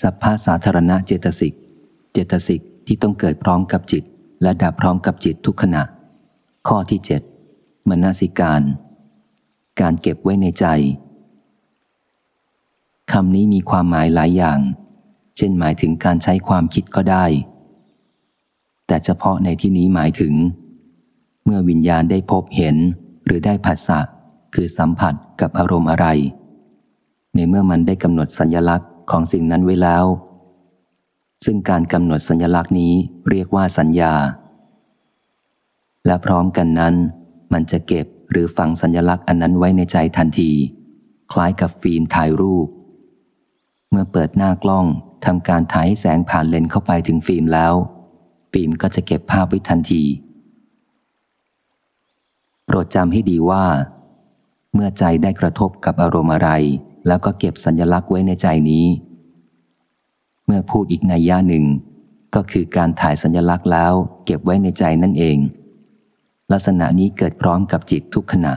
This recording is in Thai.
สัพพะสาธารณะเจตสิก เจตสิกที่ต้องเกิดพร้อมกับจิต และดับพร้อมกับจิตทุกขณะ ข้อที่เจ็ดมนสิการ การเก็บไว้ในใจคำนี้มีความหมายหลายอย่าง เช่นหมายถึงการใช้ความคิดก็ได้ แต่เฉพาะในที่นี้หมายถึง เมื่อวิญญาณได้พบเห็นหรือได้ผัสสะคือสัมผัสกับอารมณ์อะไร ในเมื่อมันได้กำหนดสัญลักษณ์ ของสิ่งนั้นไว้แล้ว ซึ่งการกำหนดสัญลักษณ์นี้เรียกว่าสัญญา และพร้อมกันนั้น มันจะเก็บหรือฝังสัญลักษณ์อันนั้นไว้ในใจทันที คล้ายกับฟิล์มถ่ายรูป เมื่อเปิดหน้ากล้องทำการถ่ายให้แสงผ่านเลนส์เข้าไปถึงฟิล์มแล้ว ฟิล์มก็จะเก็บภาพไว้ทันที โปรดจำให้ดีว่า เมื่อใจได้กระทบกับอารมณ์อะไร แล้วก็เก็บสัญลักษณ์ไว้ในใจนี้ เมื่อพูดอีกในย่าหนึ่ง ก็คือการถ่ายสัญญลักษณ์แล้ว เก็บไว้ในใจนั่นเอง ลักษณะนี้เกิดพร้อมกับจิตทุกขณะ